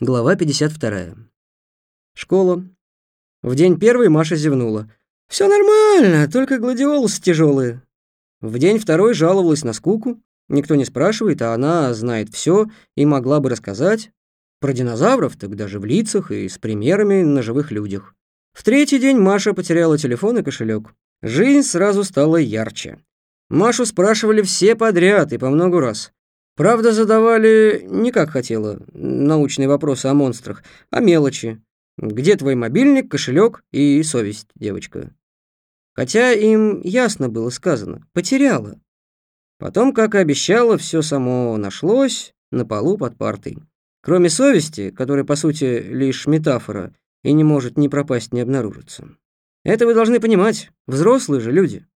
Глава 52. Школа. В день первый Маша зевнула. «Все нормально, только гладиолусы тяжелые». В день второй жаловалась на скуку. Никто не спрашивает, а она знает все и могла бы рассказать. Про динозавров, так даже в лицах и с примерами на живых людях. В третий день Маша потеряла телефон и кошелек. Жизнь сразу стала ярче. Машу спрашивали все подряд и по много раз. Правда, задавали не как хотела, научные вопросы о монстрах, а мелочи. Где твой мобильник, кошелек и совесть, девочка? Хотя им ясно было сказано, потеряла. Потом, как и обещала, все само нашлось на полу под партой. Кроме совести, которая, по сути, лишь метафора и не может ни пропасть, ни обнаружиться. Это вы должны понимать, взрослые же люди.